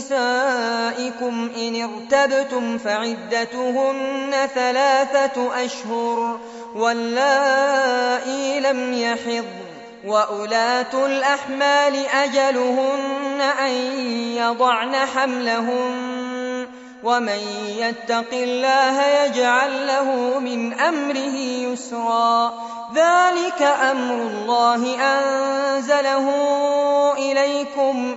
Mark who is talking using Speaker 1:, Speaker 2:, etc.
Speaker 1: نسائكم إن ارتبتم فعدتهن ثلاثة أشهر واللائي لم يحض وأولاة الأحمال أجلهن أن يضعن حملهن ومن يتق الله يجعل له من أمره يسرا ذلك أمر الله أنزله إليكم